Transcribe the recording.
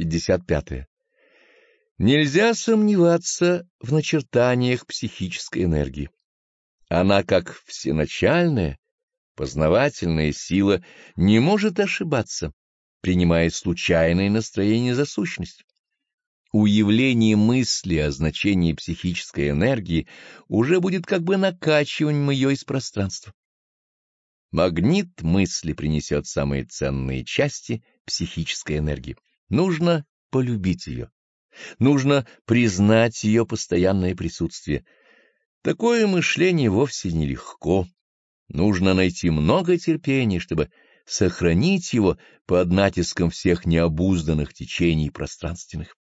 55. Нельзя сомневаться в начертаниях психической энергии. Она, как всеначальная, познавательная сила, не может ошибаться, принимая случайное настроение за сущность. Уявление мысли о значении психической энергии уже будет как бы накачиванием ее из пространства. Магнит мысли принесет самые ценные части психической энергии. Нужно полюбить ее. Нужно признать ее постоянное присутствие. Такое мышление вовсе нелегко. Нужно найти много терпения, чтобы сохранить его под натиском всех необузданных течений пространственных.